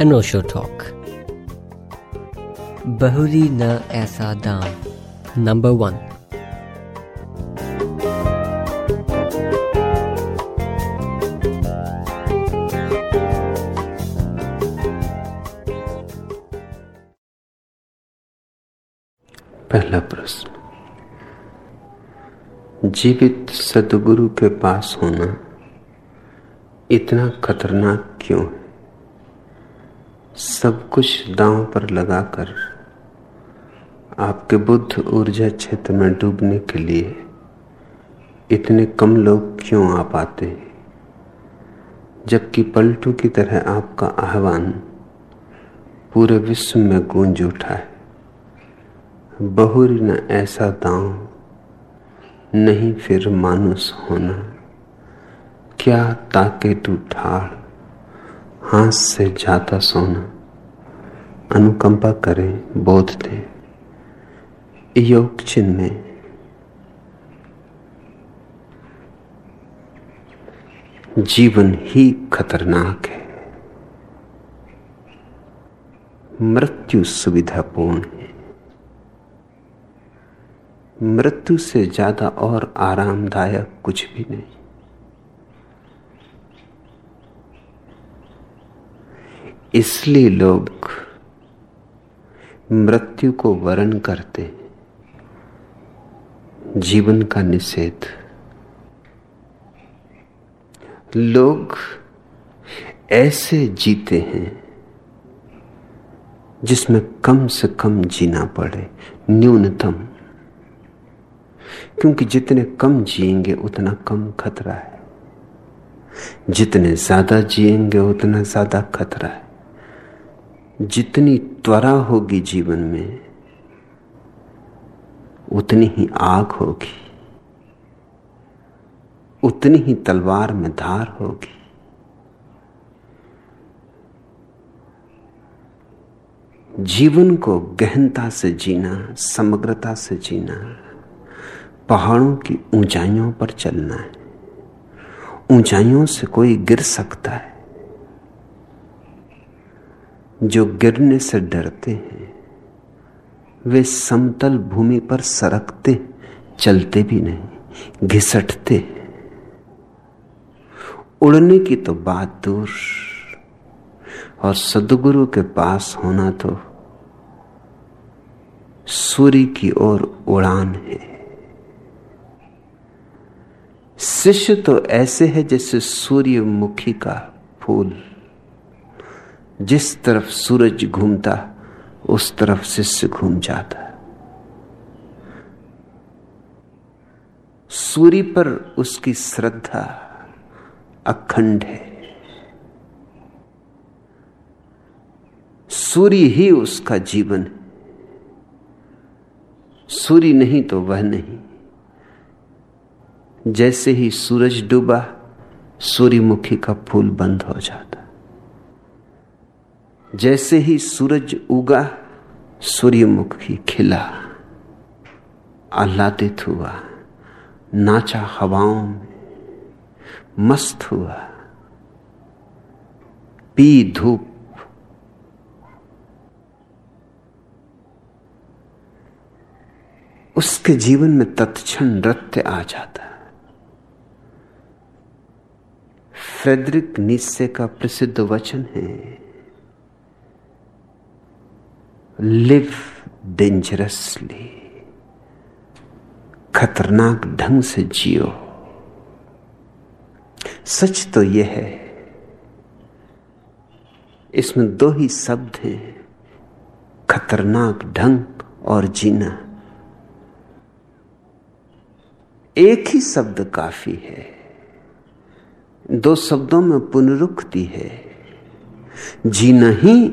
अनोशो talk बहुरी न ऐसा दाम नंबर वन पहला प्रश्न। जीवित सदगुरु के पास होना इतना खतरनाक क्यों है? सब कुछ दांव पर लगाकर आपके बुद्ध ऊर्जा क्षेत्र में डूबने के लिए इतने कम लोग क्यों आ पाते हैं? जबकि पलटू की तरह आपका आह्वान पूरे विश्व में गूंज उठा है। बहुरी न ऐसा दांव, नहीं फिर मानुस होना। क्या ताके तू ठाड़, हाथ से जाता सोना। अनुकंपा करें, बोध दे। योग चिन्ह। में जीवन ही खतरनाक है। मृत्यु सुविधापूर्ण है। मृत्यु से ज़्यादा और आरामदायक कुछ भी नहीं। इसलिए लोग मृत्यु को वरण करते जीवन का निषेध। लोग ऐसे जीते हैं जिसमें कम से कम जीना पड़े, न्यूनतम। क्योंकि जितने कम जिएँगे, उतना कम खतरा है। जितने ज़्यादा जिएँगे, उतना ज़्यादा खतरा है। जितनी त्वरा होगी जीवन में, उतनी ही आग होगी। उतनी ही तलवार में धार होगी। जीवन को गहनता से जीना, समग्रता से जीना, पहाड़ों की ऊंचाइयों पर चलना है। ऊंचाइयों से कोई गिर सकता है। जो गिरने से डरते हैं, वे समतल भूमि पर सरकते, चलते भी नहीं, घिसटते उड़ने की तो बात दूर, और सदगुरु के पास होना तो सूर्य की ओर उड़ान है। शिष्य तो ऐसे है जैसे सूर्यमुखी का फूल। जिस तरफ़ सूरज घूमता, उस तरफ़ शिष्य घूम जाता। सूर्य पर उसकी श्रद्धा अखंड है। सूर्य ही उसका जीवन है। सूर्य नहीं तो वह नहीं। जैसे ही सूरज डूबा सूर्यमुखी का फूल बंद हो जाता। जैसे ही सूरज उगा, सूर्यमुखी खिला। आह्लादित हुआ, नाचा हवाओं में, मस्त हुआ। पी धूप। उसके जीवन में तत्क्षण नृत्य आ जाता। है फ्रेडरिक निस्से का प्रसिद्ध वचन है लिव डेंजरसली खतरनाक ढंग से जियो। सच तो यह है, इसमें दो ही शब्द हैं, खतरनाक ढंग और जीना। एक ही शब्द काफ़ी है, दो शब्दों में पुनरुक्ति है, जीना ही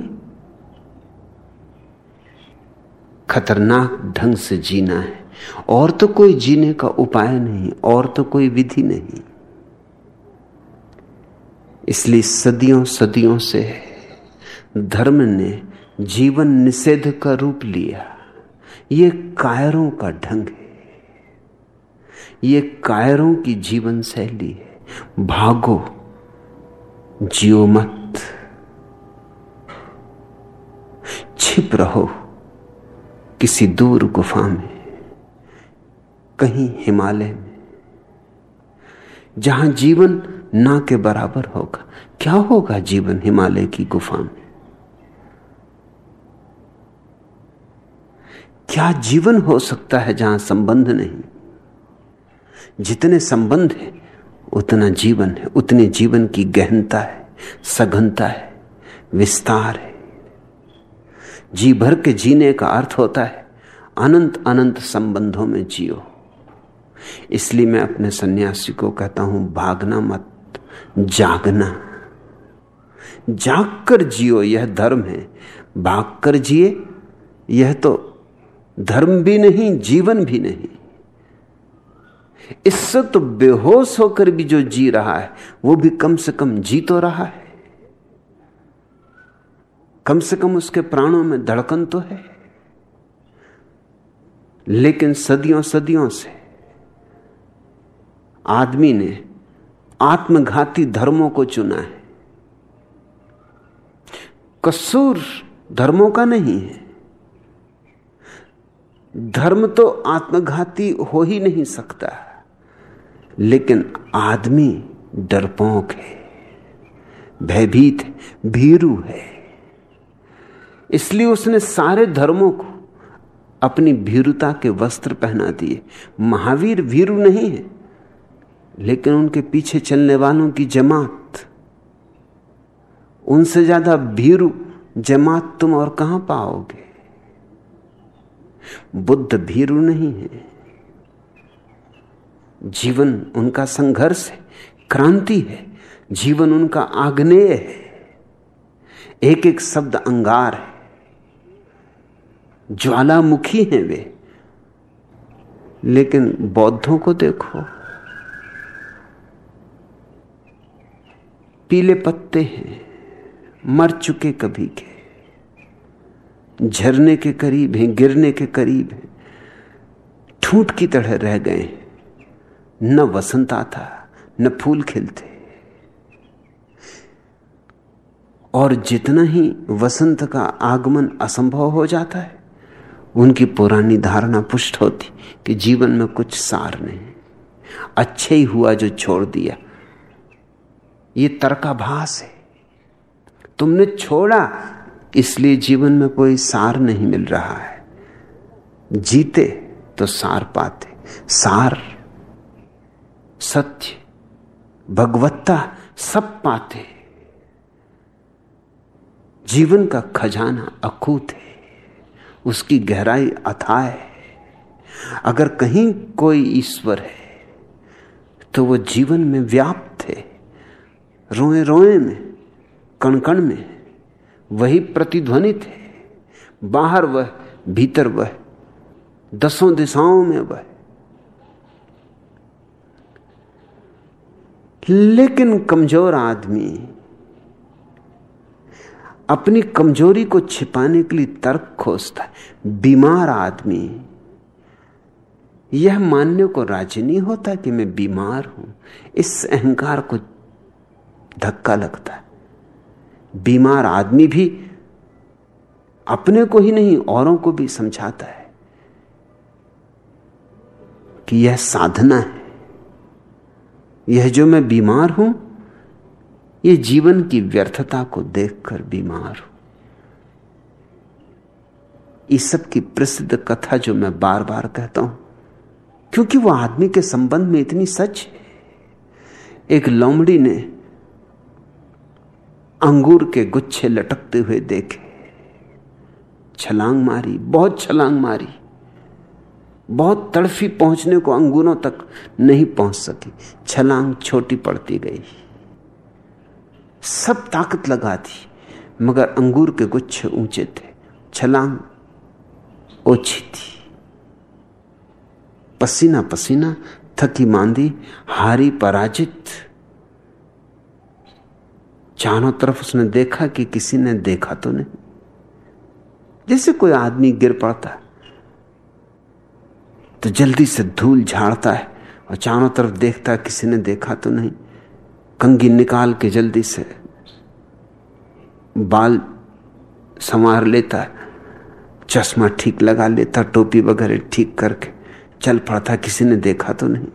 खतरनाक ढंग से जीना है। और तो कोई जीने का उपाय नहीं, और तो कोई विधि नहीं। इसलिए सदियों सदियों से धर्म ने जीवन निषेध का रूप लिया। ये कायरों का ढंग है। ये कायरों की जीवन शैली है। भागो, जियो मत। छिप रहो। किसी दूर गुफा में, कहीं हिमालय में, जहाँ जीवन ना के बराबर होगा। क्या होगा जीवन हिमालय की गुफा में? क्या जीवन हो सकता है जहाँ संबंध नहीं? जितने संबंध है, उतना जीवन है, उतने जीवन की गहनता है, सघनता है, विस्तार है। जी भर के जीने का अर्थ होता है, अनंत अनंत संबंधों में जियो। इसलिए मैं अपने सन्यासी को कहता हूँ, भागना मत, जागना। जाग कर जियो, यह धर्म है। भाग कर जिए, यह तो धर्म भी नहीं, जीवन भी नहीं। इससे तो बेहोश होकर भी जो जी रहा है, वो भी कम से कम जी तो रहा है। कम से कम उसके प्राणों में धड़कन तो है। लेकिन सदियों सदियों से आदमी ने आत्मघाती धर्मों को चुना है। कसूर धर्मों का नहीं है। धर्म तो आत्मघाती हो ही नहीं सकता, लेकिन आदमी डरपोक है, भयभीत भीरू है। इसलिए उसने सारे धर्मों को अपनी भीरुता के वस्त्र पहना दिए। महावीर भीरु नहीं है, लेकिन उनके पीछे चलने वालों की जमात। उनसे ज़्यादा भीरु, जमात तुम और कहाँ पाओगे? बुद्ध भीरु नहीं है। जीवन उनका संघर्ष है, क्रांति है, जीवन उनका आग्नेय है। एक एक शब्द अंगार है। ज्वालामुखी हैं वे। लेकिन बौद्धों को देखो। पीले पत्ते हैं, मर चुके कभी के। झरने के करीब हैं, गिरने के करीब हैं। ठूट की तरह रह गए न वसंत आता, न फूल खिलते। और जितना ही वसंत का आगमन असंभव हो जाता है उनकी पुरानी धारणा पुष्ट होती कि जीवन में कुछ सार नहीं। अच्छे ही हुआ जो छोड़ दिया। ये तर्काभास है। तुमने छोड़ा, इसलिए जीवन में कोई सार नहीं मिल रहा है। जीते तो सार पाते। सार सत्य, भगवत्ता सब पाते। जीवन का खजाना अकूत है। उसकी गहराई अथाह है। अगर कहीं कोई ईश्वर है तो वो जीवन में व्याप्त है। रोए रोए में कण कण में, वही प्रतिध्वनित है। बाहर वह, भीतर वह, दसों दिशाओं में वह। लेकिन कमज़ोर आदमी अपनी कमज़ोरी को छिपाने के लिए तर्क खोजता है। बीमार आदमी। यह मानने को राज़ी नहीं होता कि मैं बीमार हूँ। इस अहंकार को धक्का लगता है। बीमार आदमी भी अपने को ही नहीं, औरों को भी समझाता है कि यह साधना है। यह जो मैं बीमार हूँ यह जीवन की व्यर्थता को देखकर बीमार हूँ। इस सब की प्रसिद्ध कथा जो मैं बार बार कहता हूँ, क्योंकि वह आदमी के संबंध में इतनी सच है। एक लोमड़ी ने अंगूर के गुच्छे लटकते हुए देखे। छलांग मारी, बहुत छलांग मारी। बहुत तड़फी पहुँचने को अंगूरों तक नहीं पहुँच सकी। छलांग छोटी पड़ती गई। सब ताकत लगा दी, मगर अंगूर के गुच्छे ऊँचे थे, छलांग ओछी थी। पसीना पसीना थकी मांदी, हारी पराजित। चारों तरफ़ उसने देखा कि किसी ने देखा तो नहीं। जैसे कोई आदमी गिर पड़ता तो जल्दी से धूल झाड़ता है और चारों तरफ़ देखता किसी ने देखा तो नहीं। कंगी निकाल के जल्दी से बाल संवार लेता, चश्मा ठीक लगा लेता, टोपी वगैरह ठीक करके चल पड़ता, किसी ने देखा तो नहीं।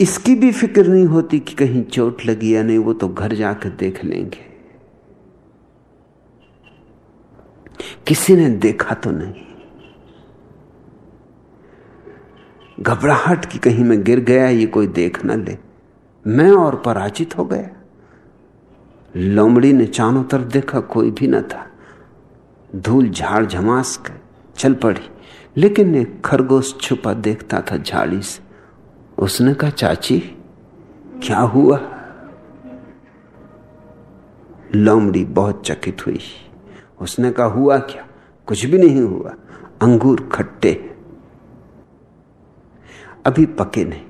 इसकी भी फ़िक्र नहीं होती कि कहीं चोट लगी या नहीं, वो तो घर जाकर देख लेंगे। किसी ने देखा तो नहीं। घबराहट की कहीं मैं गिर गया, ये कोई देख न ले। मैं और पराजित हो गया। लोमड़ी ने चारों तरफ़ देखा, कोई भी न था। धूल झाड़ झमास कर चल पड़ी, लेकिन एक खरगोश छुपा देखता था झाड़ी से। उसने कहा, चाची, क्या हुआ? लोमड़ी बहुत चकित हुई। उसने कहा, हुआ क्या? कुछ भी नहीं हुआ। अंगूर खट्टे अभी पके नहीं।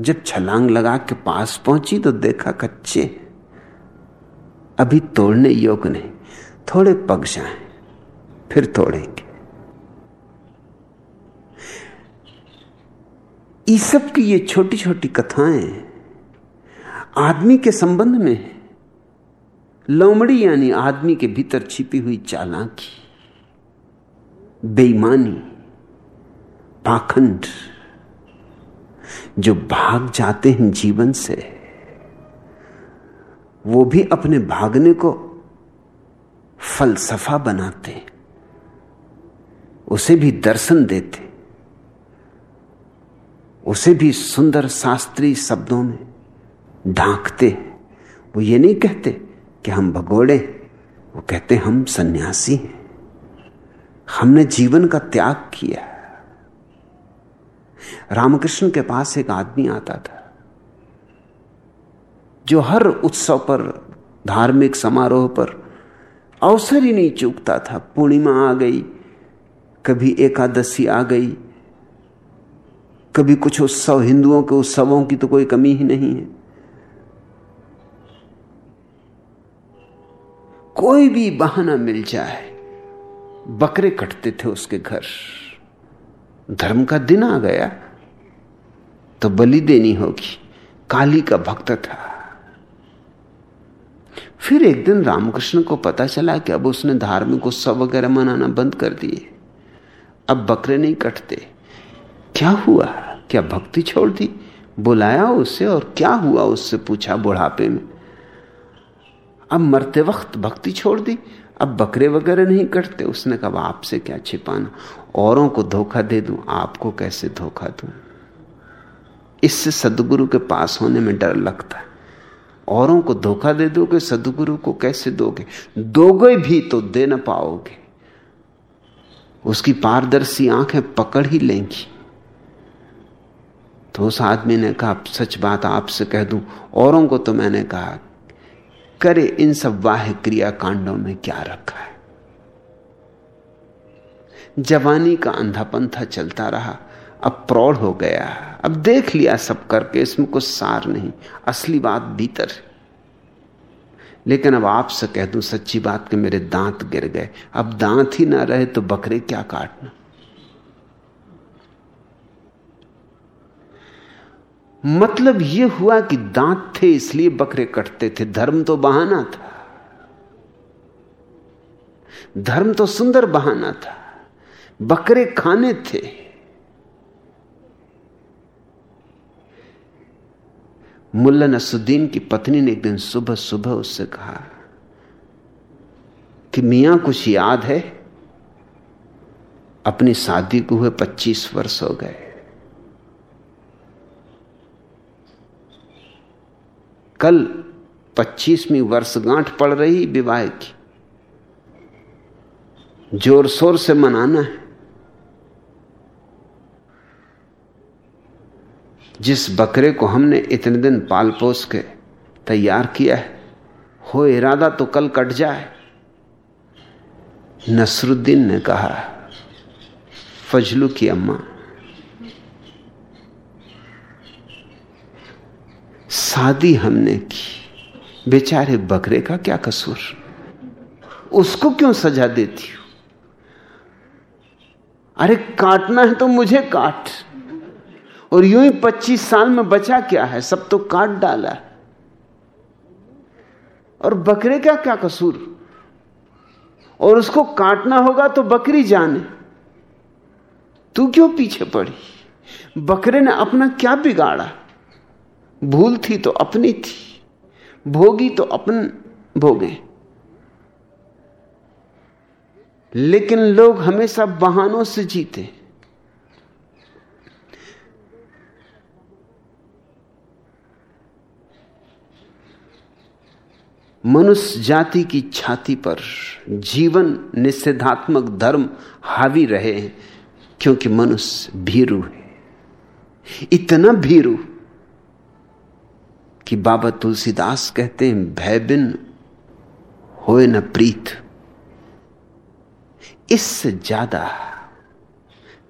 जब छलांग लगा के पास पहुँची तो देखा कच्चे। अभी तोड़ने योग्य नहीं। थोड़े पक जाए, फिर तोड़ेंगे। ईसब की ये छोटी छोटी कथाएँ आदमी के संबंध में लोमड़ी यानी आदमी के भीतर छिपी हुई चालाकी, बेईमानी पाखंड जो भाग जाते हैं जीवन से, वो भी अपने भागने को फलसफा बनाते उसे भी दर्शन देते उसे भी सुंदर शास्त्रीय शब्दों में ढांकते वो ये नहीं कहते कि हम भगोड़े वो कहते हम सन्यासी हैं। हमने जीवन का त्याग किया रामकृष्ण के पास एक आदमी आता था, जो हर उत्सव पर, धार्मिक समारोह पर अवसर ही नहीं चूकता था। पूर्णिमा आ गई, कभी एकादशी आ गई, कभी कुछ उत्सव, हिंदुओं के उत्सवों की तो कोई कमी ही नहीं है। कोई भी बहाना मिल जाए, बकरे कटते थे उसके घर। धर्म का दिन आ गया तो बलि देनी होगी। काली का भक्त था। फिर एक दिन रामकृष्ण को पता चला कि अब उसने धार्मिक उत्सव वगैरह मनाना बंद कर दिए। अब बकरे नहीं कटते। क्या हुआ? क्या भक्ति छोड़ दी? बुलाया उससे और क्या हुआ उससे पूछा बुढ़ापे में। अब मरते वक्त भक्ति छोड़ दी। अब बकरे वगैरह नहीं कटते। उसने कहा आपसे क्या छिपाना? औरों को धोखा दे दूँ, आपको कैसे धोखा दूँ? इससे सदगुरु के पास होने में डर लगता है। औरों को धोखा दे दोगे, सदगुरु को कैसे दोगे? दोगे भी तो दे ना पाओगे। उसकी पारदर्शी आँखें पकड़ ही लेंगी। तो उस आदमी ने कहा सच बात आपसे कह दूँ, औरों को तो मैंने कहा करे इन सब वाह क्रिया कांडों में क्या रखा है? जवानी का अंधापन था चलता रहा, अब प्रौढ़ हो गया अब देख लिया सब करके, इसमें कुछ सार नहीं, असली बात भीतर लेकिन अब आपसे कह दूँ, सच्ची बात कि मेरे दांत गिर गए। अब दांत ही ना रहे तो बकरे क्या काटना? मतलब यह हुआ कि दांत थे, इसलिए बकरे कटते थे। धर्म तो बहाना था। धर्म तो सुंदर बहाना था। बकरे खाने थे। मुल्ला नसुद्दीन की पत्नी ने एक दिन सुबह सुबह उससे कहा कि, मियाँ, कुछ याद है? अपनी शादी को हुए 25 वर्ष हो गए। कल पच्चीसवीं वर्षगांठ पड़ रही विवाह की। ज़ोर शोर से मनाना है। जिस बकरे को हमने इतने दिन पाल पोस के तैयार किया है, हो इरादा तो कल कट जाए। नसरुद्दीन ने कहा, फजलू की अम्मा शादी हमने की। बेचारे बकरे का क्या कसूर? उसको क्यों सजा देती हो? अरे काटना है तो मुझे काट। और यूँ ही पच्चीस साल में बचा क्या है? सब तो काट डाला। और बकरे का क्या कसूर? और उसको काटना होगा तो बकरी जाने। तू क्यों पीछे पड़ी? बकरे ने अपना क्या बिगाड़ा? भूल थी तो अपनी थी, भोगी तो अपन भोगे। लेकिन लोग हमेशा बहानों से जीते। मनुष्य जाति की छाती पर जीवन निषेधात्मक धर्म हावी रहे हैं, क्योंकि मनुष्य भीरु है। इतना भीरु कि बाबा तुलसीदास कहते हैं, भय बिन होए न प्रीत। इससे ज़्यादा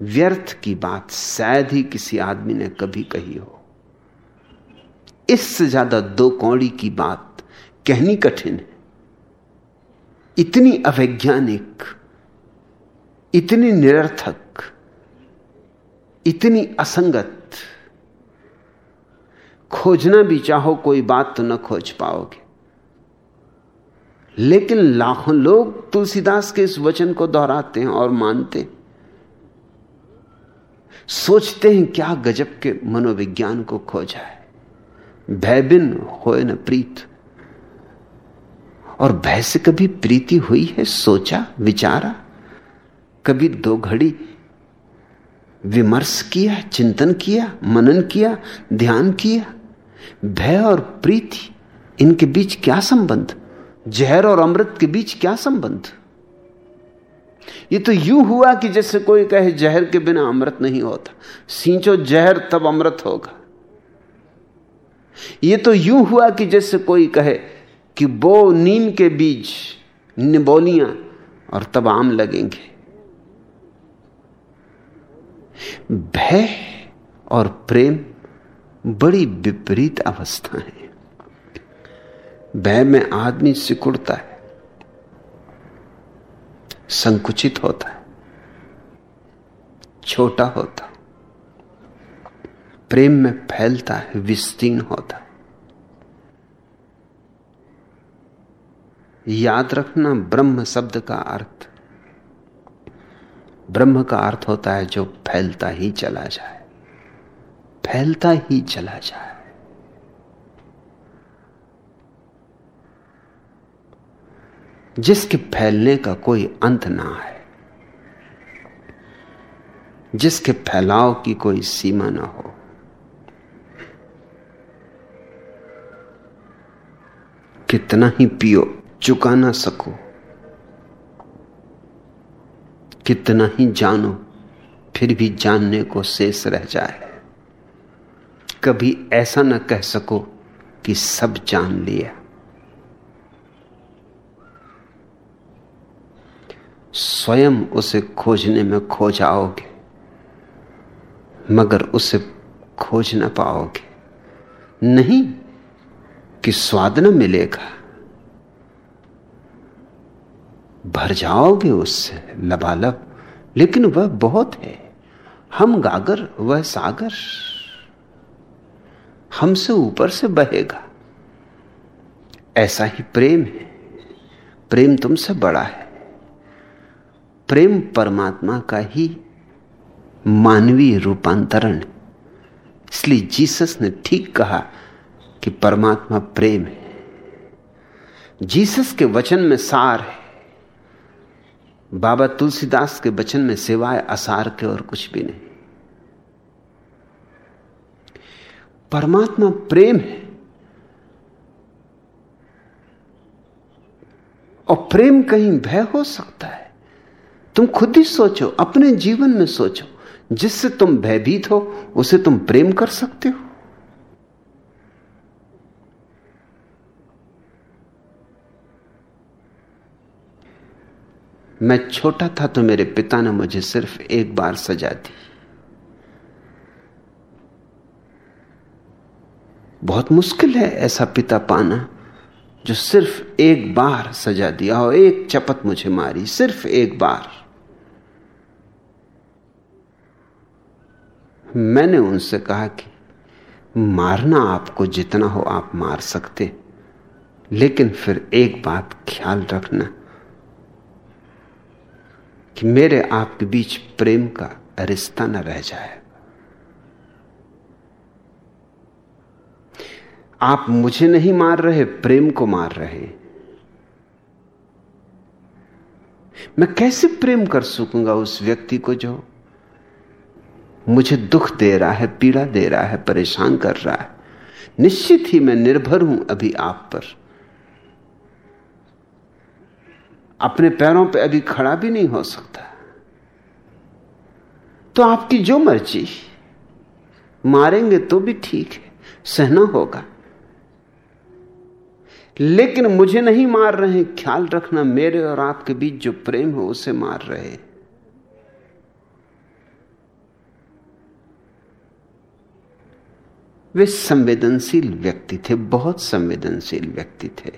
व्यर्थ की बात शायद ही किसी आदमी ने कभी कही हो। इससे ज़्यादा दो कौड़ी की बात कहनी कठिन है। इतनी अवैज्ञानिक, इतनी निरर्थक, इतनी असंगत खोजना भी चाहो, कोई बात तो न खोज पाओगे। लेकिन लाखों लोग तुलसीदास के इस वचन को दोहराते हैं और मानते हैं। सोचते हैं, क्या गजब के मनोविज्ञान को खोजा है। भयबिन होए न प्रीत। और भय से कभी प्रीति हुई है, सोचा, विचारा? कभी दो घड़ी विमर्श किया, चिंतन किया, मनन किया, ध्यान किया? भय और प्रीति, इनके बीच क्या संबंध? जहर और अमृत के बीच क्या संबंध? ये तो यूँ हुआ कि जैसे कोई कहे जहर के बिना अमृत नहीं होता, सींचो जहर तब अमृत होगा। ये तो यूँ हुआ कि जैसे कोई कहे कि बो नीम के बीज निबोलियाँ और तब आम लगेंगे। भय और प्रेम बड़ी विपरीत अवस्था है। भय में आदमी सिकुड़ता है। संकुचित होता है। छोटा होता प्रेम में फैलता है, विस्तीर्ण होता है। याद रखना ब्रह्म शब्द का अर्थ। ब्रह्म का अर्थ होता है जो फैलता ही चला जाए। फैलता ही चला जाए। जिसके फैलने का कोई अंत ना है जिसके फैलाव की कोई सीमा ना हो, कितना ही पियो, चुका ना सको, कितना ही जानो, फिर भी जानने को शेष रह जाए। कभी ऐसा न कह सको कि सब जान लिया। स्वयं उसे खोजने में खो जाओगे, मगर उसे खोज ना पाओगे। नहीं कि स्वाद न मिलेगा। भर जाओगे उससे लबालब, लेकिन वह बहुत है। हम गागर, वह सागर। हमसे ऊपर से बहेगा। ऐसा ही प्रेम है। प्रेम तुमसे बड़ा है। प्रेम परमात्मा का ही मानवीय रूपांतरण। इसलिए जीसस ने ठीक कहा कि परमात्मा प्रेम है। जीसस के वचन में सार है। बाबा तुलसीदास के वचन में सिवाय असार के और कुछ भी नहीं। परमात्मा प्रेम है। और प्रेम कहीं भय हो सकता है। तुम खुद ही सोचो, अपने जीवन में सोचो, जिससे तुम भयभीत हो, उसे तुम प्रेम कर सकते हो। मैं छोटा था तो मेरे पिता ने मुझे सिर्फ़ एक बार सजा दी। बहुत मुश्किल है ऐसा पिता पाना, जो सिर्फ़ एक बार सजा दिया और एक चपत मुझे मारी, सिर्फ़ एक बार। मैंने उनसे कहा कि, मारना आपको जितना हो आप मार सकते, लेकिन फिर एक बात ख्याल रखना, कि मेरे आपके बीच प्रेम का रिश्ता न रह जाए। आप मुझे नहीं मार रहे, प्रेम को मार रहे। मैं कैसे प्रेम कर सकूँगा उस व्यक्ति को जो मुझे दुख दे रहा है, पीड़ा दे रहा है, परेशान कर रहा है? निश्चित ही मैं निर्भर हूँ अभी आप पर। अपने पैरों पे अभी खड़ा भी नहीं हो सकता। तो आपकी जो मर्ज़ी, मारेंगे तो भी ठीक है, सहना होगा। लेकिन मुझे नहीं मार रहे ख्याल रखना मेरे और आपके बीच जो प्रेम है, उसे मार रहे वे संवेदनशील व्यक्ति थे, बहुत संवेदनशील व्यक्ति थे।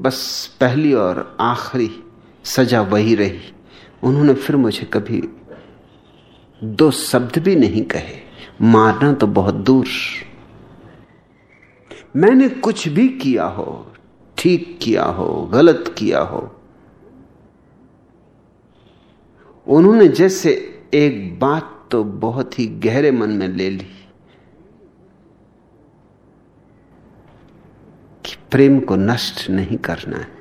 बस पहली और आखिरी सजा वही रही। उन्होंने फिर मुझे कभी दो शब्द भी नहीं कहे। मारना तो बहुत दूर। मैंने कुछ भी किया हो, ठीक किया हो, गलत किया हो, उन्होंने जैसे एक बात तो बहुत ही गहरे मन में ले ली कि प्रेम को नष्ट नहीं करना है।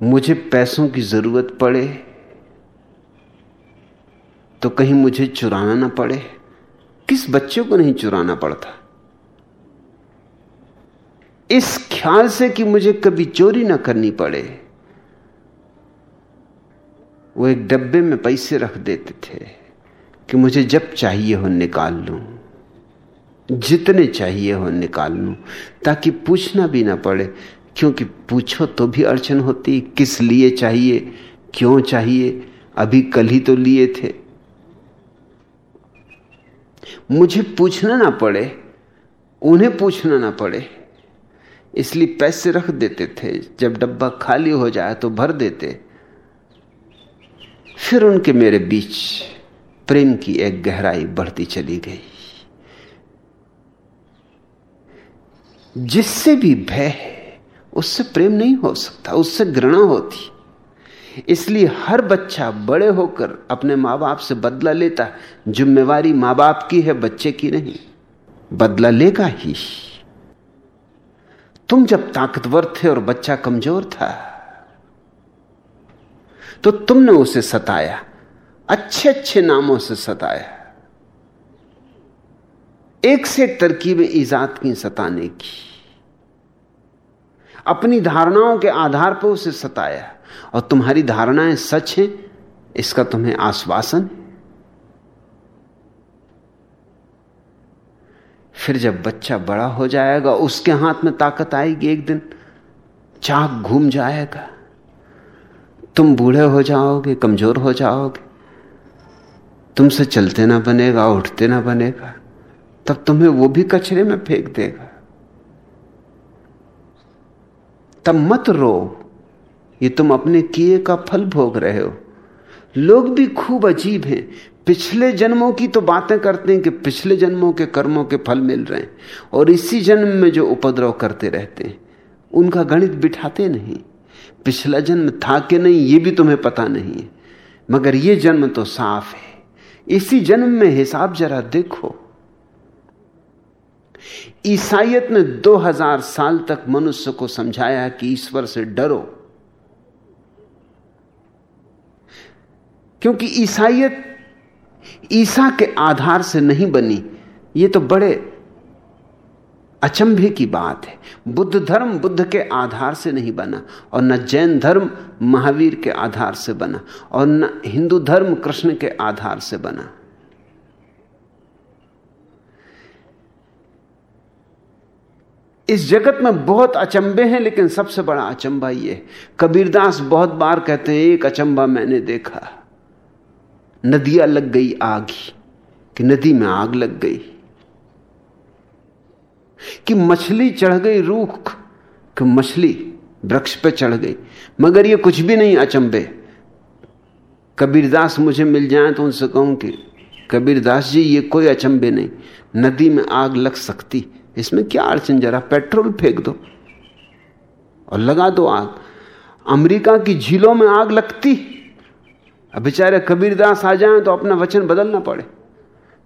मुझे पैसों की ज़रूरत पड़े तो कहीं मुझे चुराना ना पड़े। किस बच्चे को नहीं चुराना पड़ता? इस ख्याल से कि मुझे कभी चोरी ना करनी पड़े। वो एक डब्बे में पैसे रख देते थे कि मुझे जब चाहिए हो निकाल लूँ, जितने चाहिए हो निकाल लूँ, ताकि पूछना भी ना पड़े क्योंकि पूछो तो भी अड़चन होती, किस लिए चाहिए, क्यों चाहिए, अभी कल ही तो लिए थे। मुझे पूछना ना पड़े, उन्हें पूछना ना पड़े। इसलिए पैसे रख देते थे, जब डब्बा खाली हो जाए तो भर देते। फिर उनके मेरे बीच प्रेम की एक गहराई बढ़ती चली गई। जिससे भी भय उससे प्रेम नहीं हो सकता, उससे घृणा होती। इसलिए हर बच्चा बड़े होकर अपने माँ बाप से बदला लेता है। जिम्मेवारी माँ बाप की है, बच्चे की नहीं। बदला लेगा ही। तुम जब ताकतवर थे और बच्चा कमज़ोर था तो तुमने उसे सताया अच्छे अच्छे नामों से सताया। एक से तरकीबें ईजाद की सताने की। अपनी धारणाओं के आधार पर उसे सताया और तुम्हारी धारणाएँ सच हैं, इसका तुम्हें आश्वासन। फिर जब बच्चा बड़ा हो जाएगा, उसके हाथ में ताकत आएगी एक दिन। चाक घूम जाएगा। तुम बूढ़े हो जाओगे, कमज़ोर हो जाओगे। तुमसे चलते ना बनेगा, उठते ना बनेगा। तब तुम्हें वो भी कचरे में फेंक देगा। तब मत रो। ये तुम अपने किए का फल भोग रहे हो। लोग भी खूब अजीब हैं। पिछले जन्मों की तो बातें करते हैं कि पिछले जन्मों के कर्मों के फल मिल रहे हैं और इसी जन्म में जो उपद्रव करते रहते हैं, उनका गणित बिठाते नहीं। पिछला जन्म था कि नहीं, ये भी तुम्हें पता नहीं है। मगर ये जन्म तो साफ़ है। इसी जन्म में हिसाब जरा देखो। ईसाइयत ने 2000 साल तक मनुष्य को समझाया कि ईश्वर से डरो। क्योंकि ईसाइत ईसा के आधार से नहीं बनी, ये तो बड़े अचंभे की बात है। बुद्ध धर्म बुद्ध के आधार से नहीं बना, और न जैन धर्म महावीर के आधार से बना, और न हिंदू धर्म कृष्ण के आधार से बना। इस जगत में बहुत अचंबे हैं, लेकिन सबसे बड़ा अचंबा यह कबीरदास बहुत बार कहते हैं, एक अचंबा मैंने देखा। नदिया लग गई आग कि नदी में आग लग गई। कि मछली चढ़ गई रूख, कि मछली वृक्ष पे चढ़ गई। मगर ये कुछ भी नहीं अचंबे कबीरदास मुझे मिल जाए तो उनसे कहूँ कि, कबीरदास जी, ये कोई अचंबे नहीं। नदी में आग लग सकती इसमें क्या अड़चन जरा पेट्रोल फेंक दो और लगा दो आग। अमेरिका की झीलों में आग लगती। अब बेचारे कबीरदास आ जाए तो अपना वचन बदलना पड़े,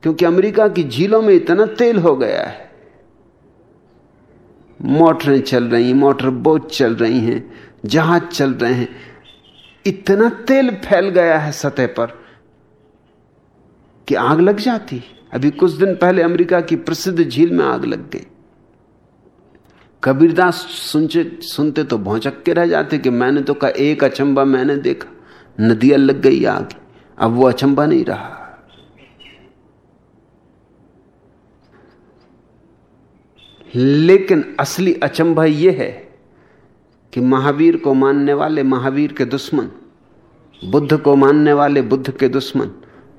क्योंकि अमेरिका की झीलों में इतना तेल हो गया है। मोटरें चल रही हैं, मोटर बोट चल रही हैं, जहाज़ चल रहे हैं। इतना तेल फैल गया है सतह पर कि आग लग जाती। अभी कुछ दिन पहले अमेरिका की प्रसिद्ध झील में आग लग गई। कबीरदास सुनते सुनते तो भौचक के रह जाते कि मैंने तो कहा, एक अचंबा मैंने देखा, नदियाँ लग गई आग। अब वो अचंबा नहीं रहा। लेकिन असली अचंभा यह है कि महावीर को मानने वाले महावीर के दुश्मन, बुद्ध को मानने वाले बुद्ध के दुश्मन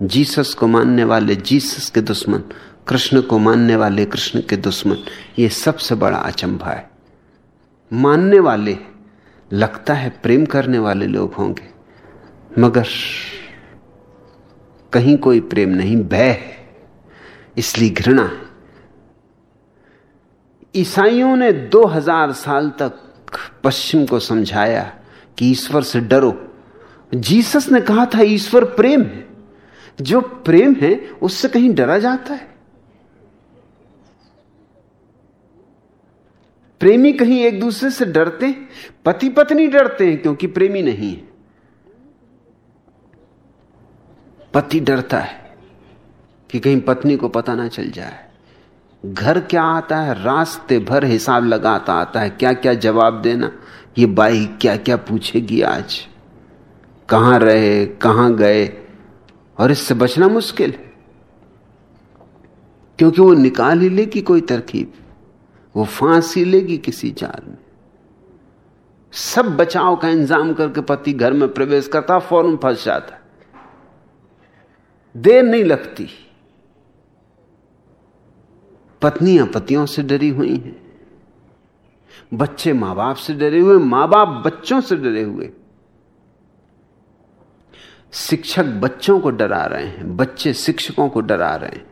जीसस को मानने वाले जीसस के दुश्मन, कृष्ण को मानने वाले कृष्ण के दुश्मन, ये सबसे बड़ा अचंभा है। मानने वाले, लगता है प्रेम करने वाले लोग होंगे, मगर कहीं कोई प्रेम नहीं, भय है, इसलिए घृणा है। ईसाइयों ने 2000 साल तक पश्चिम को समझाया कि ईश्वर से डरो। जीसस ने कहा था, ईश्वर प्रेम है। जो प्रेम है, उससे कहीं डरा जाता है। प्रेमी कहीं एक दूसरे से डरते पति पत्नी डरते हैं, क्योंकि प्रेमी नहीं है। पति डरता है कि कहीं पत्नी को पता ना चल जाए। घर क्या आता है, रास्ते भर हिसाब लगाता आता है क्या क्या जवाब देना, ये बाई क्या क्या पूछेगी आज? कहाँ रहे, कहाँ गए और इससे बचना मुश्किल है। क्योंकि वो निकाल ही लेगी कोई तरकीब, वो फांस ही लेगी किसी जाल में। सब बचाव का इंतज़ाम करके पति घर में प्रवेश करता, फ़ौरन फंस जाता। देर नहीं लगती। पत्नियाँ पतियों से डरी हुई हैं। बच्चे माँ बाप से डरे हुए माँ बाप बच्चों से डरे हुए शिक्षक बच्चों को डरा रहे हैं, बच्चे शिक्षकों को डरा रहे हैं।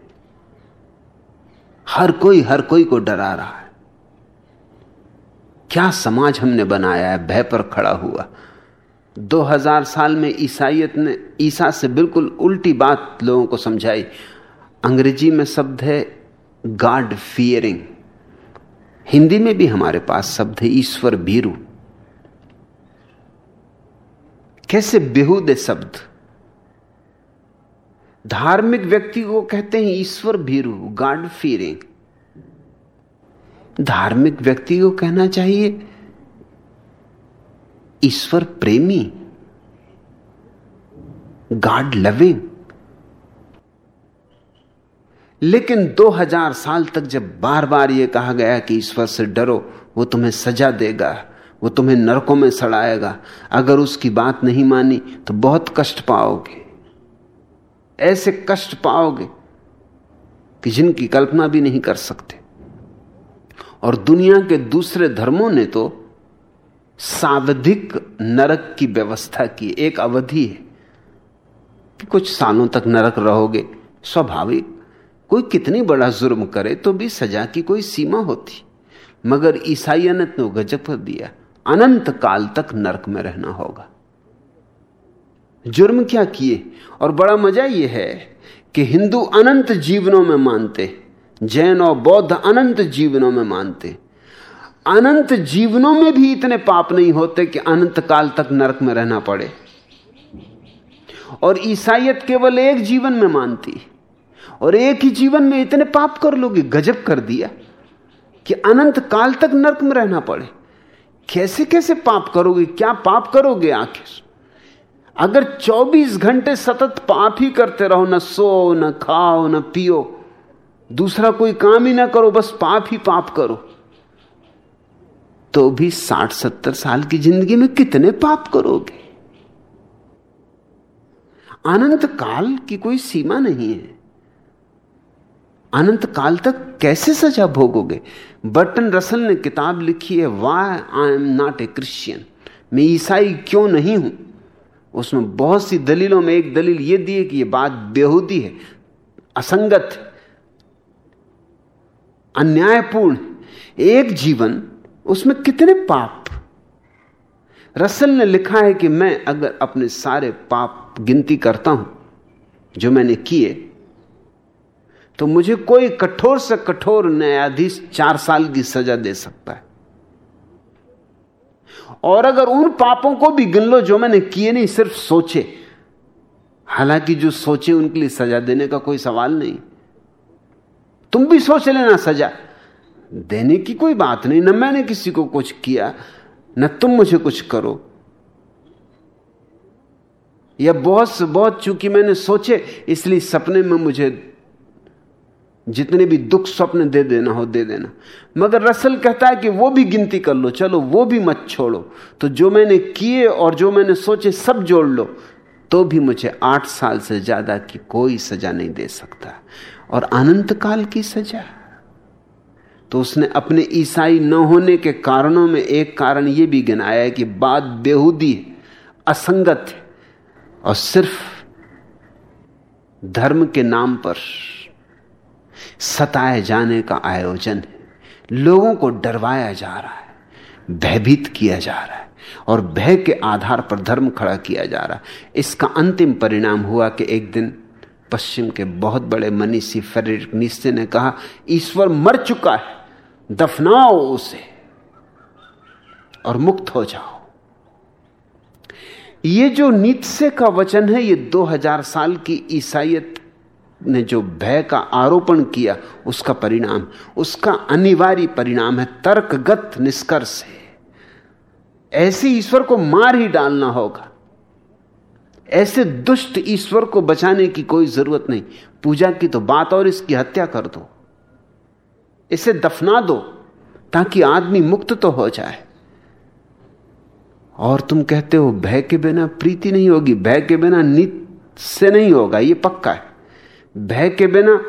हर कोई हर कोई को डरा रहा है। क्या समाज हमने बनाया है? भय पर खड़ा हुआ। 2000 साल में ईसाइत ने, ईसा से बिल्कुल उल्टी बात लोगों को समझाई। अंग्रेज़ी में शब्द है गॉड फियरिंग हिंदी में भी हमारे पास शब्द है, ईश्वर भीरु। कैसे बेहूदे शब्द? धार्मिक व्यक्ति को कहते हैं, ईश्वर भीरु, गॉड फियरिंग धार्मिक व्यक्ति को कहना चाहिए, ईश्वर प्रेमी, गॉड लविंग लेकिन 2000 साल तक जब बार बार यह कहा गया कि ईश्वर से डरो, वो तुम्हें सजा देगा। वो तुम्हें नरकों में सड़ाएगा। अगर उसकी बात नहीं मानी तो बहुत कष्ट पाओगे। ऐसे कष्ट पाओगे कि जिनकी कल्पना भी नहीं कर सकते। और दुनिया के दूसरे धर्मों ने तो सावधिक नरक की व्यवस्था की। एक अवधि है कि कुछ सालों तक नरक रहोगे। स्वाभाविक, कोई कितनी बड़ा जुर्म करे तो भी सजा की कोई सीमा होती। मगर ईसाइया ने तो गजब दिया। अनंत काल तक नरक में रहना होगा। जुर्म क्या किए? और बड़ा मज़ा यह है कि हिंदू अनंत जीवनों में मानते, जैन और बौद्ध अनंत जीवनों में मानते। अनंत जीवनों में भी इतने पाप नहीं होते कि अनंत काल तक नरक में रहना पड़े। और ईसाइयत केवल एक जीवन में मानती, और एक ही जीवन में इतने पाप कर लोगे, गजब कर दिया, कि अनंत काल तक नरक में रहना पड़े। कैसे कैसे पाप करोगे? क्या पाप करोगे आखिर? अगर 24 घंटे सतत पाप ही करते रहो, ना सो, ना खाओ, न पियो, दूसरा कोई काम ही ना करो, बस पाप ही पाप करो तो भी 60-70 साल की ज़िंदगी में कितने पाप करोगे? अनंत काल की कोई सीमा नहीं है। अनंत काल तक कैसे सजा भोगोगे? बर्टन रसल ने किताब लिखी है why I am not a Christian मैं ईसाई क्यों नहीं हूँ? उसमें बहुत सी दलीलों में एक दलील ये दी है कि यह बात बेहूदी है, असंगत अन्यायपूर्ण एक जीवन, उसमें कितने पाप? रसल ने लिखा है कि मैं अगर अपने सारे पाप गिनती करता हूँ, जो मैंने किए तो मुझे कोई कठोर से कठोर न्यायाधीश चार साल की सजा दे सकता है। और अगर उन पापों को भी गिन लो जो मैंने किए नहीं, सिर्फ़ सोचे। हालाँकि जो सोचे, उनके लिए सजा देने का कोई सवाल नहीं। तुम भी सोच लेना सजा। देने की कोई बात नहीं, न मैंने किसी को कुछ किया, न तुम मुझे कुछ करो। या बहुत से, बहुत चूँकि मैंने सोचे, इसलिए सपने में मुझे जितने भी दुख स्वप्न दे देना हो दे देना। मगर रसल कहता है कि वो भी गिनती कर लो, चलो वो भी मत छोड़ो। तो जो मैंने किए और जो मैंने सोचे सब जोड़ लो तो भी मुझे आठ साल से ज़्यादा की कोई सजा नहीं दे सकता। और अनंत काल की सजा। तो उसने अपने ईसाई न होने के कारणों में एक कारण यह भी गिनाया है कि बात बेहूदी असंगत है, और सिर्फ़ धर्म के नाम पर सताए जाने का आयोजन है। लोगों को डरवाया जा रहा है, भयभीत किया जा रहा है और भय के आधार पर धर्म खड़ा किया जा रहा है। इसका अंतिम परिणाम हुआ कि एक दिन पश्चिम के बहुत बड़े मनीषी फेडरिक निस्ते ने कहा, ईश्वर मर चुका है, दफनाओ उसे और मुक्त हो जाओ। ये जो नीतसे का वचन है, ये 2000 साल की ईसाइत ने जो भय का आरोपण किया, उसका परिणाम, उसका अनिवार्य परिणाम है तर्कगत निष्कर्ष है। ऐसे ईश्वर को मार ही डालना होगा। ऐसे दुष्ट ईश्वर को बचाने की कोई ज़रूरत नहीं। पूजा की तो बात और इसकी हत्या कर दो। इसे दफना दो, ताकि आदमी मुक्त तो हो जाए। और तुम कहते हो, भय के बिना प्रीति नहीं होगी, भय के बिना नीत से नहीं होगा, ये पक्का है। भय के बिना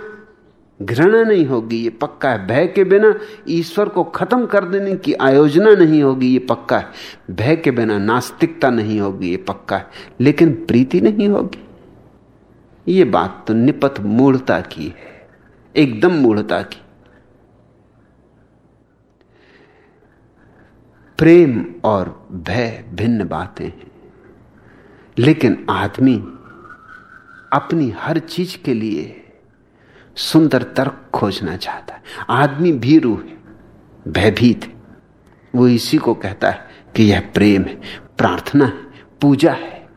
घृणा नहीं होगी, ये पक्का है। भय के बिना ईश्वर को खत्म कर देने की आयोजना नहीं होगी, ये पक्का है। भय के बिना नास्तिकता नहीं होगी, ये पक्का है। लेकिन प्रीति नहीं होगी। ये बात तो निपत मूढ़ता की है, एकदम मूढ़ता की। प्रेम और भय भिन्न बातें हैं, लेकिन आदमी अपनी हर चीज़ के लिए सुंदर तर्क खोजना चाहता है। आदमी भीरू है, भयभीत है। वो इसी को कहता है कि यह प्रेम है, प्रार्थना है, पूजा है।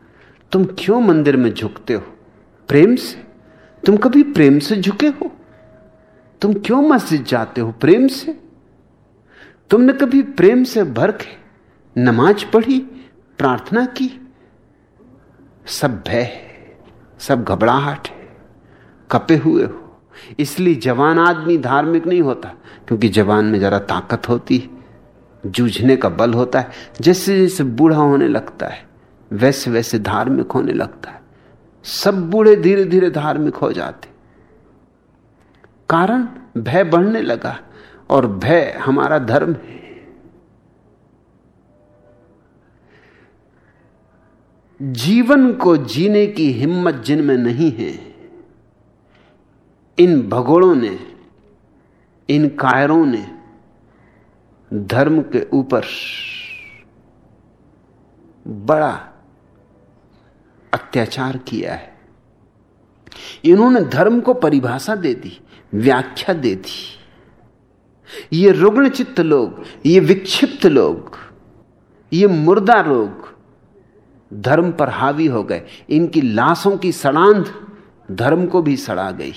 तुम क्यों मंदिर में झुकते हो? प्रेम से? तुम कभी प्रेम से झुके हो? तुम क्यों मस्जिद जाते हो प्रेम से? तुमने कभी प्रेम से भर के नमाज़ पढ़ी, प्रार्थना की? सब भय है। सब घबराहट है, कपे हुए हो। इसलिए जवान आदमी धार्मिक नहीं होता, क्योंकि जवान में जरा ताकत होती है, जूझने का बल होता है। जैसे जैसे बूढ़ा होने लगता है, वैसे वैसे धार्मिक होने लगता है। सब बूढ़े धीरे धीरे धार्मिक हो जाते। कारण भय बढ़ने लगा, और भय हमारा धर्म है। जीवन को जीने की हिम्मत जिनमें नहीं है, इन भगोड़ों ने, इन कायरों ने धर्म के ऊपर बड़ा अत्याचार किया है। इन्होंने धर्म को परिभाषा दे दी, व्याख्या दे दी। ये रुग्ण चित्त लोग, ये विक्षिप्त लोग, ये मुर्दा लोग धर्म पर हावी हो गए। इनकी लाशों की सड़ांध धर्म को भी सड़ा गई।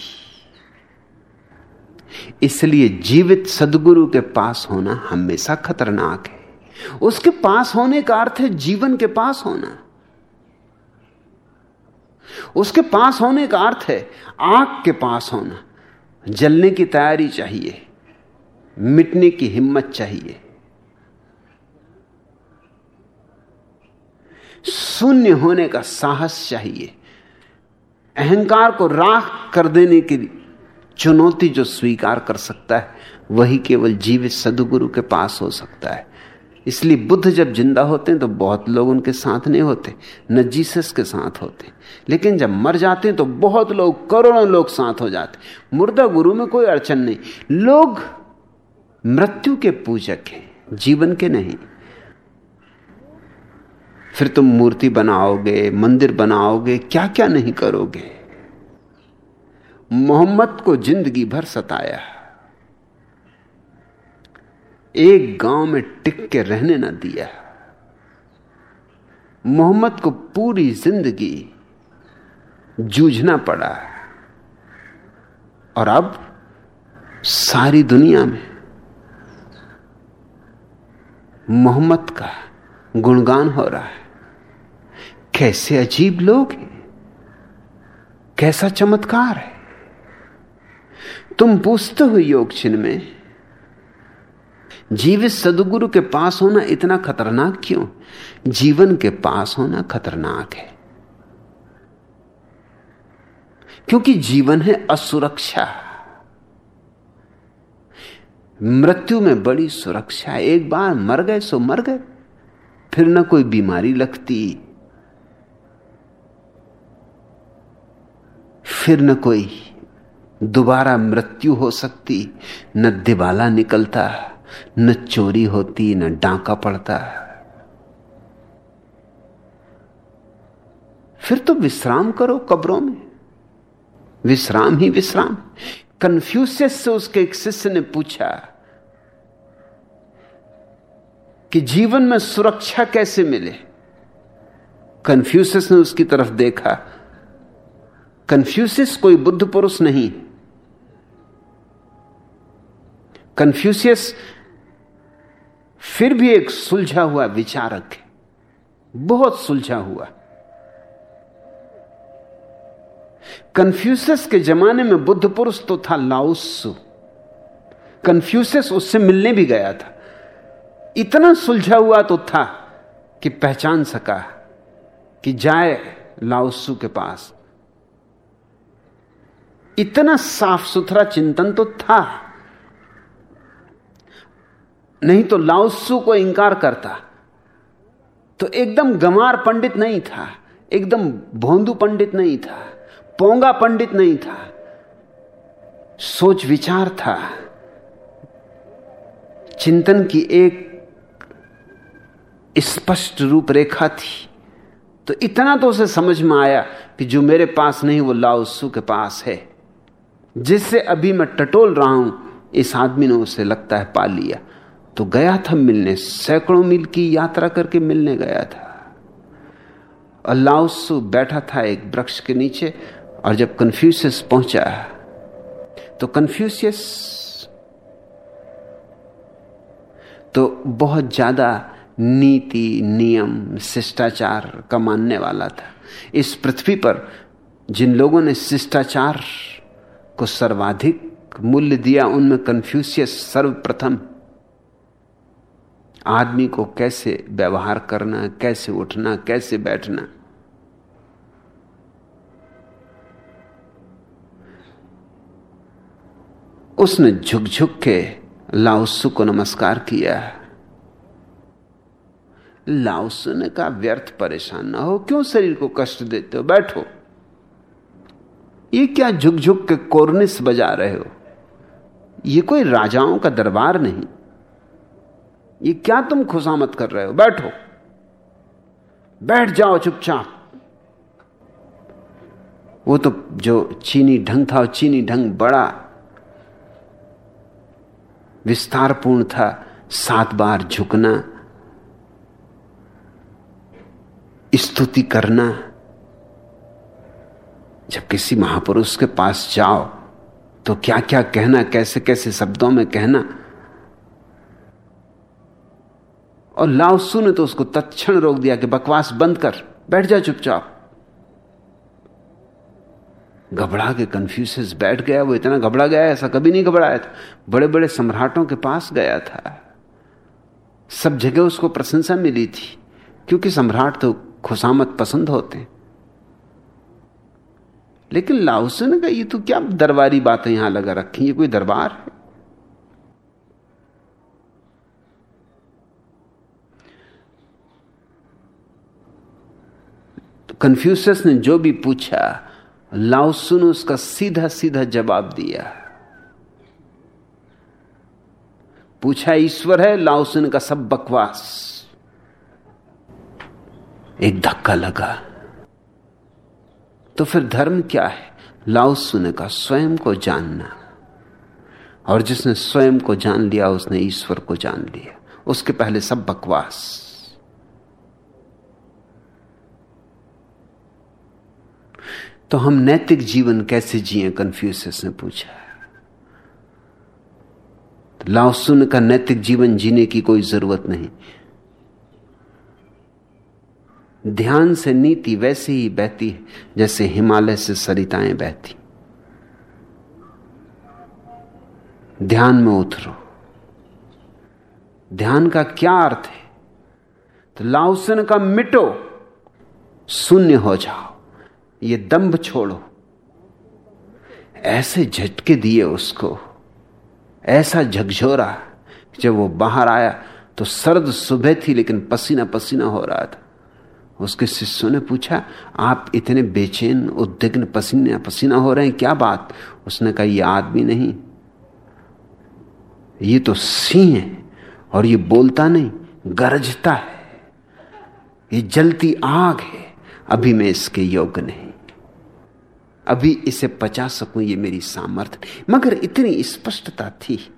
इसलिए जीवित सदगुरु के पास होना हमेशा खतरनाक है। उसके पास होने का अर्थ है जीवन के पास होना। उसके पास होने का अर्थ है आग के पास होना। जलने की तैयारी चाहिए, मिटने की हिम्मत चाहिए। शून्य होने का साहस चाहिए। अहंकार को राख कर देने की चुनौती जो स्वीकार कर सकता है, वही केवल जीवित सदगुरु के पास हो सकता है। इसलिए बुद्ध जब ज़िंदा होते हैं तो बहुत लोग उनके साथ नहीं होते, न जीसस के साथ होते। लेकिन जब मर जाते हैं तो बहुत लोग, करोड़ों लोग साथ हो जाते मुर्दा गुरु में कोई अड़चन नहीं। लोग मृत्यु के पूजक हैं, जीवन के नहीं। फिर तुम मूर्ति बनाओगे, मंदिर बनाओगे क्या क्या नहीं करोगे? मोहम्मद को ज़िंदगी भर सताया। एक गाँव में टिक के रहने ना दिया। मोहम्मद को पूरी ज़िंदगी जूझना पड़ा। और अब सारी दुनिया में मोहम्मद का गुणगान हो रहा है। कैसे अजीब लोग हैं? कैसा चमत्कार है? तुम पूछते हो योग चिन्ह में, जीवित सदगुरु के पास होना इतना खतरनाक क्यों? जीवन के पास होना खतरनाक है। क्योंकि जीवन है असुरक्षा। मृत्यु में बड़ी सुरक्षा एक बार मर गए, सो मर गए। फिर न कोई बीमारी लगती। फिर न कोई दोबारा मृत्यु हो सकती, न दिवाला निकलता, न चोरी होती, न डांका पड़ता। फिर तो विश्राम करो कब्रों में। विश्राम ही विश्राम। कन्फ्यूसियस से उसके एक शिष्य ने पूछा कि जीवन में सुरक्षा कैसे मिले? कन्फ्यूसियस ने उसकी तरफ़ देखा कन्फ्यूसियस कोई बुद्ध पुरुष नहीं। कन्फ्यूसियस फिर भी एक सुलझा हुआ विचारक है। बहुत सुलझा हुआ। कन्फ्यूसियस के जमाने में बुद्ध पुरुष तो था लाउसु कन्फ्यूसियस उससे मिलने भी गया था। इतना सुलझा हुआ तो था कि पहचान सका कि जाए लाउसु के पास। इतना साफ़ सुथरा चिंतन तो था। नहीं तो लाउसु को इंकार करता। तो एकदम गमार पंडित नहीं था, एकदम भोंदू पंडित नहीं था, पोंगा पंडित नहीं था। सोच विचार था। चिंतन की एक स्पष्ट रूपरेखा थी। तो इतना तो उसे समझ में आया कि जो मेरे पास नहीं, वो लाउसू के पास है। जिससे अभी मैं टटोल रहा हूँ, इस आदमी ने उसे लगता है पा लिया। तो गया था मिलने, सैकड़ों मील की यात्रा करके मिलने गया था। और लाउसू बैठा था एक वृक्ष के नीचे और जब कन्फ्यूशियस पहुँचा तो कन्फ्यूशियस तो बहुत ज़्यादा नीति, नियम, शिष्टाचार का मानने वाला था। इस पृथ्वी पर जिन लोगों ने शिष्टाचार को सर्वाधिक मूल्य दिया, उनमें कन्फ्यूशियस सर्वप्रथम। आदमी को कैसे व्यवहार करना, कैसे उठना, कैसे बैठना? उसने झुक झुक के लाउसु को नमस्कार किया। लाउसु ने कहा, व्यर्थ परेशान ना हो, क्यों शरीर को कष्ट देते हो? बैठो। ये क्या झुक झुक के कोरनिस बजा रहे हो? ये कोई राजाओं का दरबार नहीं। ये क्या तुम खुशामत कर रहे हो? बैठो। बैठ जाओ चुपचाप। वो तो जो चीनी ढंग था, चीनी ढंग बड़ा विस्तारपूर्ण था, सात बार झुकना, स्तुति करना। जब किसी महापुरुष के पास जाओ तो क्या क्या कहना कैसे कैसे शब्दों में कहना? और लाउसू ने तो उसको तत्क्षण रोक दिया कि बकवास बंद कर, बैठ जा चुपचाप। घबरा के कंफ्यूज बैठ गया, वो इतना घबरा गया ऐसा कभी नहीं घबराया था। बड़े बड़े सम्राटों के पास गया था। सब जगह उसको प्रशंसा मिली थी, क्योंकि सम्राट तो खुशामत पसंद होते। लेकिन लाउस ने कहा ये तो क्या दरबारी बातें यहाँ लगा रखी ये कोई दरबार है? तो कन्फ्यूशस ने जो भी पूछा लाउसु ने उसका सीधा सीधा जवाब दिया। पूछा, ईश्वर है लाओसिन का सब बकवास। एक धक्का लगा। तो फिर धर्म क्या है? लाओसु ने का, स्वयं को जानना। और जिसने स्वयं को जान लिया, उसने ईश्वर को जान लिया। उसके पहले सब बकवास। तो हम नैतिक जीवन कैसे जिए कन्फ्यूसियस ने पूछा लाओसुन का नैतिक जीवन जीने की कोई ज़रूरत नहीं। ध्यान से नीति वैसे ही बहती है, जैसे हिमालय से सरिताएँ बहती। ध्यान में उतरो। ध्यान का क्या अर्थ है? तो लाउसन का मिटो, शून्य हो जाओ, ये दंभ छोड़ो। ऐसे झटके दिए उसको, ऐसा झकझोरा, जब वो बाहर आया तो सर्द सुबह थी, लेकिन पसीना पसीना हो रहा था। उसके शिष्यों ने पूछा, आप इतने बेचैन, उद्विग्न, पसीना पसीना हो रहे हैं, क्या बात? उसने कहा यह आदमी नहीं। ये तो सिंह है और ये बोलता नहीं, गरजता है। ये जलती आग है। अभी मैं इसके योग्य नहीं। अभी इसे पचा सकूँ, ये मेरी सामर्थ्य मगर इतनी स्पष्टता थी।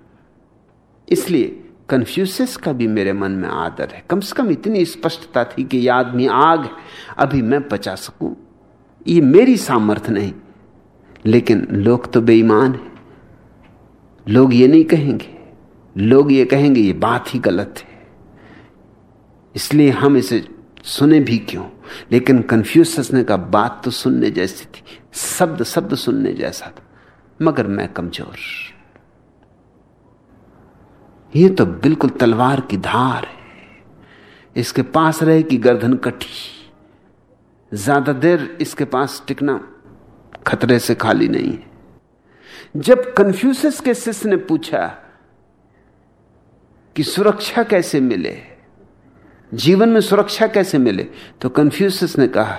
इसलिए कन्फ्यूसिस का भी मेरे मन में आदर है। कम से कम इतनी स्पष्टता थी कि यह आदमी आग अभी मैं बचा सकूँ? ये मेरी सामर्थ्य नहीं। लेकिन लोग तो बेईमान है। लोग ये नहीं कहेंगे। लोग ये कहेंगे, ये बात ही गलत है। इसलिए हम इसे सुने भी क्यों? लेकिन कन्फ्यूस ने कहा, बात तो सुनने जैसी थी। शब्द शब्द सुनने जैसा था। मगर मैं कमज़ोर। ये तो बिल्कुल तलवार की धार है। इसके पास रहे कि गर्दन कटी। ज़्यादा देर इसके पास टिकना खतरे से खाली नहीं है। जब कन्फ्यूसिस के शिष्य ने पूछा कि सुरक्षा कैसे मिले, जीवन में सुरक्षा कैसे मिले तो कन्फ्यूसिस ने कहा,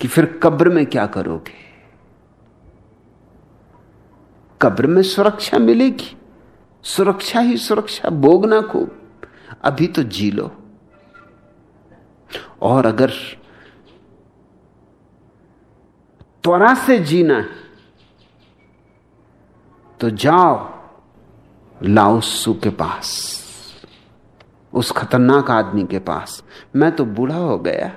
कि फिर कब्र में क्या करोगे? कब्र में सुरक्षा मिलेगी। सुरक्षा ही सुरक्षा भोगना खूब। अभी तो जी लो। और अगर त्वरा से जीना है तो जाओ लाउसू के पास। उस खतरनाक आदमी के पास। मैं तो बूढ़ा हो गया।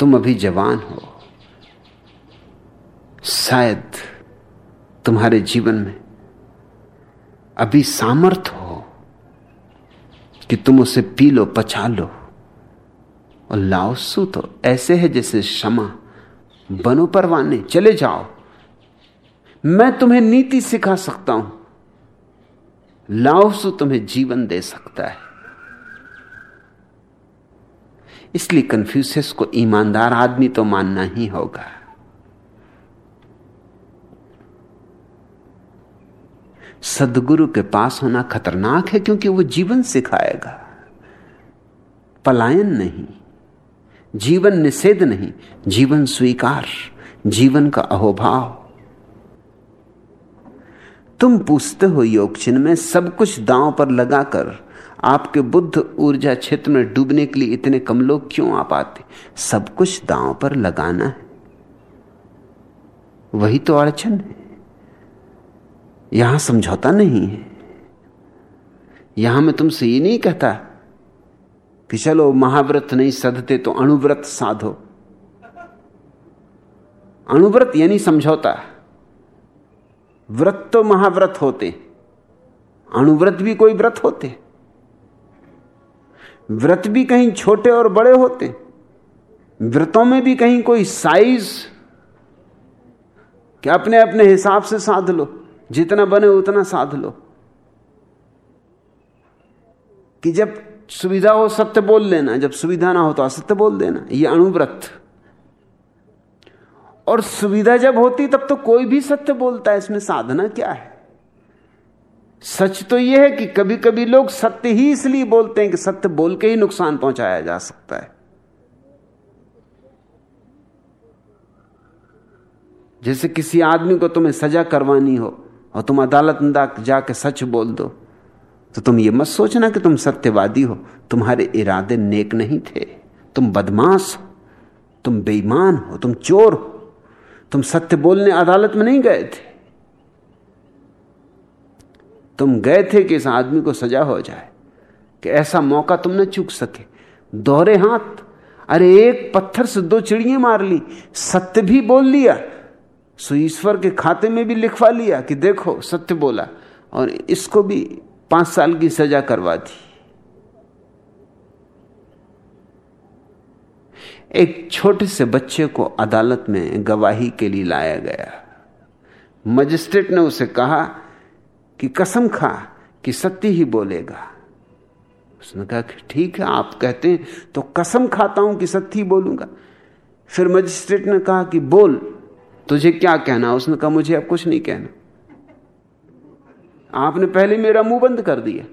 तुम अभी जवान हो। शायद तुम्हारे जीवन में अभी सामर्थ हो कि तुम उसे पी लो, पचा लो और लाओसू तो ऐसे है जैसे क्षमा बनो परवाने, चले जाओ। मैं तुम्हें नीति सिखा सकता हूँ। लाओसु तुम्हें जीवन दे सकता है। इसलिए कन्फ्यूसियस को ईमानदार आदमी तो मानना ही होगा। सदगुरु के पास होना खतरनाक है क्योंकि वो जीवन सिखाएगा। पलायन नहीं, जीवन निषेध नहीं, जीवन स्वीकार, जीवन का अहोभाव। तुम पूछते हो योग चिन्ह में, सब कुछ दांव पर लगाकर आपके बुद्ध ऊर्जा क्षेत्र में डूबने के लिए इतने कम लोग क्यों आ पाते? सब कुछ दांव पर लगाना है। वही तो अड़चन है। यहाँ समझौता नहीं है। यहाँ मैं तुमसे ये नहीं कहता कि चलो महाव्रत नहीं सधते तो अणुव्रत साधो। अणुव्रत यानी समझौता। व्रत तो महाव्रत होते, अणुव्रत भी कोई व्रत होते। व्रत भी कहीं छोटे और बड़े होते, व्रतों में भी कहीं कोई साइज़ क्या अपने अपने हिसाब से साध लो। जितना बने उतना साध लो। कि जब सुविधा हो सत्य बोल लेना जब सुविधा ना हो तो असत्य बोल देना यह अणुव्रत। और सुविधा जब होती, तब तो कोई भी सत्य बोलता है, इसमें साधना क्या है? सच तो यह है कि कभी कभी लोग सत्य ही इसलिए बोलते हैं कि सत्य बोल के ही नुकसान पहुँचाया जा सकता है। जैसे किसी आदमी को तुम्हें सजा करवानी हो और तुम अदालत में जाके सच बोल दो तो तुम ये मत सोचना कि तुम सत्यवादी हो। तुम्हारे इरादे नेक नहीं थे। तुम बदमाश हो। तुम बेईमान हो। तुम चोर हो। तुम सत्य बोलने अदालत में नहीं गए थे। तुम गए थे कि इस आदमी को सजा हो जाए, कि ऐसा मौका तुम न चूक सके। दोहरे हाथ। अरे एक पत्थर से दो चिड़िया मार ली, सत्य भी बोल लिया सो ईश्वर के खाते में भी लिखवा लिया कि देखो, सत्य बोला, और इसको भी पाँच साल की सजा करवा दी। एक छोटे से बच्चे को अदालत में गवाही के लिए लाया गया। मजिस्ट्रेट ने उसे कहा कि कसम खा कि सत्य ही बोलेगा। उसने कहा कि ठीक है, आप कहते हैं तो कसम खाता हूँ कि सत्य ही बोलूँगा। फिर मजिस्ट्रेट ने कहा कि बोल तुझे क्या कहना? उसने कहा, मुझे अब कुछ नहीं कहना। आपने पहले मेरा मुँह बंद कर दिया।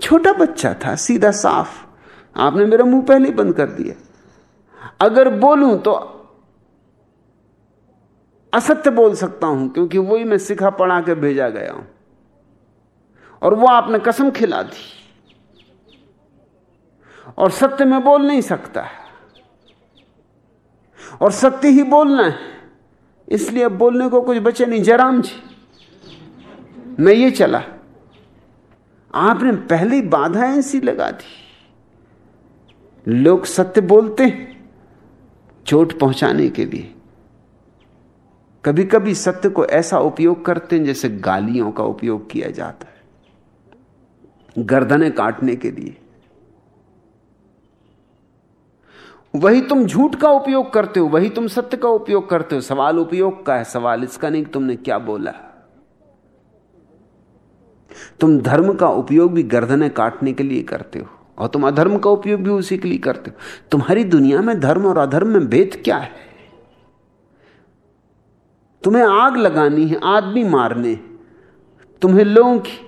छोटा बच्चा था, सीधा साफ़। आपने मेरा मुँह पहले ही बंद कर दिया। अगर बोलूँ तो असत्य बोल सकता हूँ, क्योंकि वही मैं सिखा पढ़ा के भेजा गया हूँ। और वो आपने कसम खिला दी। और सत्य में बोल नहीं सकता। और सत्य ही बोलना है। इसलिए बोलने को कुछ बचे नहीं। जयराम जी, मैं ये चला। आपने पहली बाधा ऐसी लगा दी। लोग सत्य बोलते चोट पहुँचाने के लिए। कभी कभी सत्य को ऐसा उपयोग करते हैं जैसे गालियों का उपयोग किया जाता है। गर्दने काटने के लिए। वही तुम झूठ का उपयोग करते हो, वही तुम सत्य का उपयोग करते हो। सवाल उपयोग का है, सवाल इसका नहीं तुमने क्या बोला। तुम धर्म का उपयोग भी गर्दने काटने के लिए करते हो, और तुम अधर्म का उपयोग भी उसी के लिए करते हो। तुम्हारी दुनिया में धर्म और अधर्म में भेद क्या है? तुम्हें आग लगानी है, आदमी मारने, तुम्हें लोगों की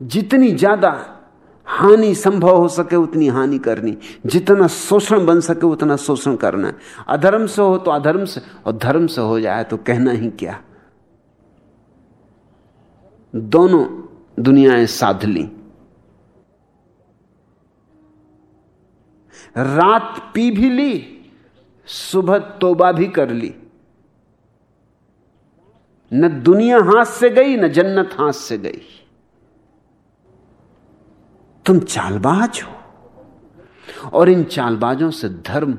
जितनी ज़्यादा हानि संभव हो सके उतनी हानि करनी। जितना शोषण बन सके उतना शोषण करना अधर्म से हो तो अधर्म से, और धर्म से हो जाए तो कहना ही क्या? दोनों दुनियाएँ साध ली। रात पी भी ली, सुबह तोबा भी कर ली। न दुनिया हाथ से गई, न जन्नत हाथ से गई। तुम चालबाज हो। और इन चालबाजों से धर्म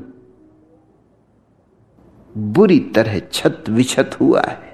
बुरी तरह छत विछत हुआ है।